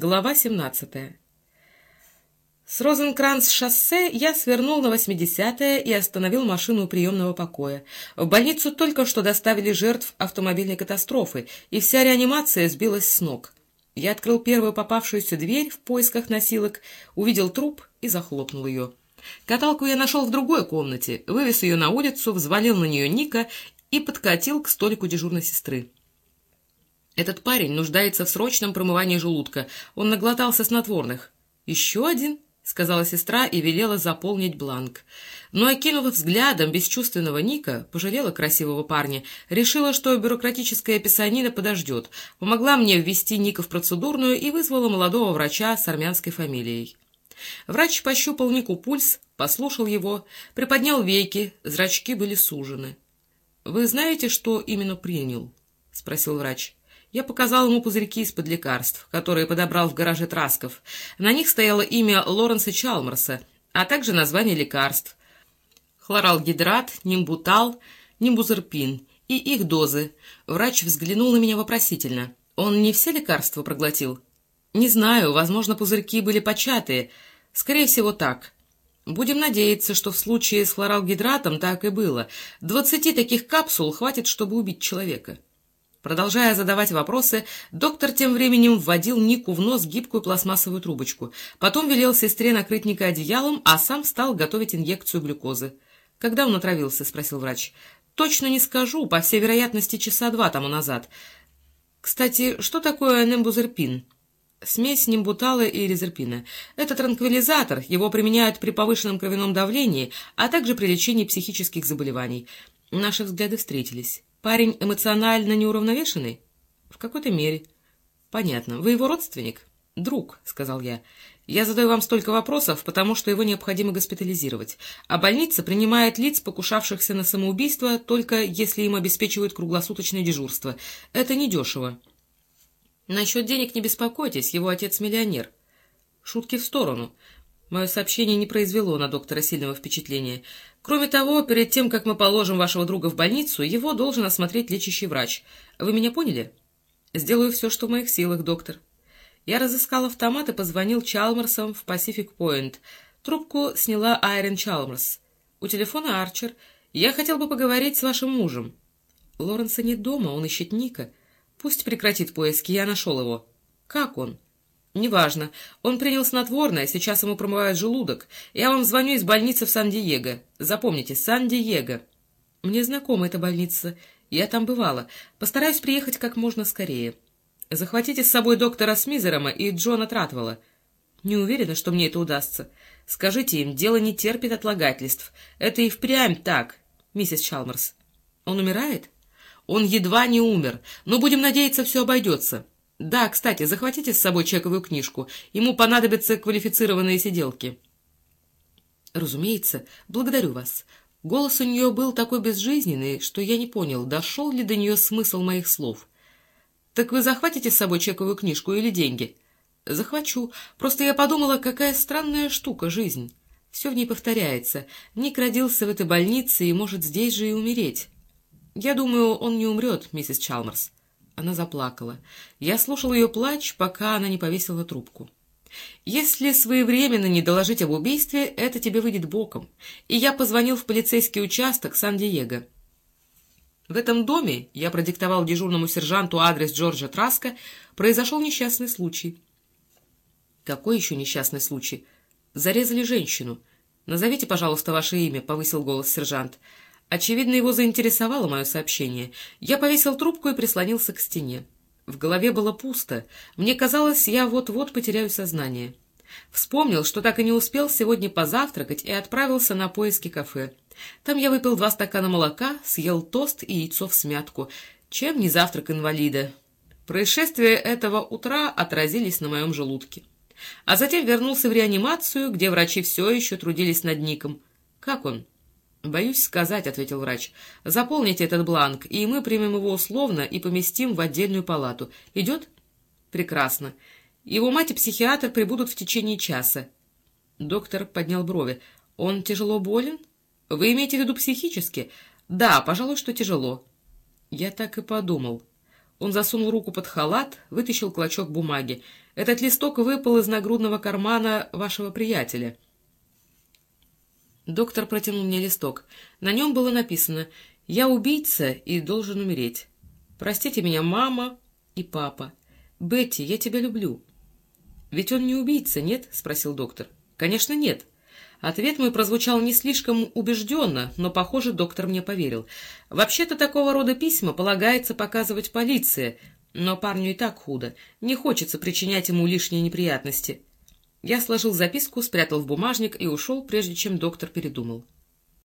Глава 17. С Розенкранц-шоссе я свернул на 80-е и остановил машину у приемного покоя. В больницу только что доставили жертв автомобильной катастрофы, и вся реанимация сбилась с ног. Я открыл первую попавшуюся дверь в поисках носилок, увидел труп и захлопнул ее. Каталку я нашел в другой комнате, вывез ее на улицу, взвалил на нее Ника и подкатил к столику дежурной сестры. Этот парень нуждается в срочном промывании желудка. Он наглотался снотворных. «Еще один?» — сказала сестра и велела заполнить бланк. Но, окинув взглядом бесчувственного Ника, пожалела красивого парня, решила, что бюрократическая писанина подождет, помогла мне ввести Ника в процедурную и вызвала молодого врача с армянской фамилией. Врач пощупал Нику пульс, послушал его, приподнял веки, зрачки были сужены. — Вы знаете, что именно принял? — спросил врач. Я показал ему пузырьки из-под лекарств, которые подобрал в гараже Трасков. На них стояло имя Лоренса Чалмарса, а также название лекарств. Хлоралгидрат, нимбутал, нимбузерпин и их дозы. Врач взглянул на меня вопросительно. Он не все лекарства проглотил? Не знаю, возможно, пузырьки были початые. Скорее всего, так. Будем надеяться, что в случае с хлоралгидратом так и было. Двадцати таких капсул хватит, чтобы убить человека. Продолжая задавать вопросы, доктор тем временем вводил Нику в нос гибкую пластмассовую трубочку. Потом велел сестре накрыть Ника одеялом, а сам стал готовить инъекцию глюкозы. «Когда он отравился?» — спросил врач. «Точно не скажу, по всей вероятности, часа два тому назад. Кстати, что такое нембузерпин?» Смесь нимбутала и резерпина. Это транквилизатор, его применяют при повышенном кровяном давлении, а также при лечении психических заболеваний. Наши взгляды встретились. Парень эмоционально неуравновешенный? В какой-то мере. Понятно. Вы его родственник? Друг, сказал я. Я задаю вам столько вопросов, потому что его необходимо госпитализировать. А больница принимает лиц, покушавшихся на самоубийство, только если им обеспечивают круглосуточное дежурство. Это недешево. Насчет денег не беспокойтесь, его отец миллионер. Шутки в сторону. Мое сообщение не произвело на доктора сильного впечатления. Кроме того, перед тем, как мы положим вашего друга в больницу, его должен осмотреть лечащий врач. Вы меня поняли? Сделаю все, что в моих силах, доктор. Я разыскал автомат и позвонил Чалмерсам в Pacific Point. Трубку сняла Айрен Чалмерс. У телефона Арчер. Я хотел бы поговорить с вашим мужем. Лоренса нет дома, он ищет Ника. Пусть прекратит поиски, я нашел его. Как он? — «Неважно. Он принял снотворное, сейчас ему промывают желудок. Я вам звоню из больницы в Сан-Диего. Запомните, Сан-Диего». «Мне знакома эта больница. Я там бывала. Постараюсь приехать как можно скорее. Захватите с собой доктора Смизерома и Джона Тратвелла. Не уверена, что мне это удастся. Скажите им, дело не терпит отлагательств. Это и впрямь так, миссис Чалмерс. Он умирает? Он едва не умер, но будем надеяться, все обойдется». Да, кстати, захватите с собой чековую книжку. Ему понадобятся квалифицированные сиделки. Разумеется, благодарю вас. Голос у нее был такой безжизненный, что я не понял, дошел ли до нее смысл моих слов. Так вы захватите с собой чековую книжку или деньги? Захвачу. Просто я подумала, какая странная штука жизнь. Все в ней повторяется. Ник родился в этой больнице и может здесь же и умереть. Я думаю, он не умрет, миссис Чалмерс. Она заплакала. Я слушал ее плач, пока она не повесила трубку. «Если своевременно не доложить об убийстве, это тебе выйдет боком. И я позвонил в полицейский участок Сан-Диего. В этом доме, я продиктовал дежурному сержанту адрес Джорджа Траска, произошел несчастный случай». «Какой еще несчастный случай?» «Зарезали женщину. Назовите, пожалуйста, ваше имя», — повысил голос сержант. Очевидно, его заинтересовало мое сообщение. Я повесил трубку и прислонился к стене. В голове было пусто. Мне казалось, я вот-вот потеряю сознание. Вспомнил, что так и не успел сегодня позавтракать, и отправился на поиски кафе. Там я выпил два стакана молока, съел тост и яйцо в смятку. Чем не завтрак инвалида? Происшествия этого утра отразились на моем желудке. А затем вернулся в реанимацию, где врачи все еще трудились над Ником. Как он? «Боюсь сказать», — ответил врач. «Заполните этот бланк, и мы примем его условно и поместим в отдельную палату. Идет?» «Прекрасно. Его мать и психиатр прибудут в течение часа». Доктор поднял брови. «Он тяжело болен? Вы имеете в виду психически?» «Да, пожалуй, что тяжело». Я так и подумал. Он засунул руку под халат, вытащил клочок бумаги. Этот листок выпал из нагрудного кармана вашего приятеля». Доктор протянул мне листок. На нем было написано «Я убийца и должен умереть. Простите меня, мама и папа. Бетти, я тебя люблю». «Ведь он не убийца, нет?» — спросил доктор. «Конечно, нет». Ответ мой прозвучал не слишком убежденно, но, похоже, доктор мне поверил. Вообще-то такого рода письма полагается показывать полиции, но парню и так худо. Не хочется причинять ему лишние неприятности. Я сложил записку, спрятал в бумажник и ушел, прежде чем доктор передумал.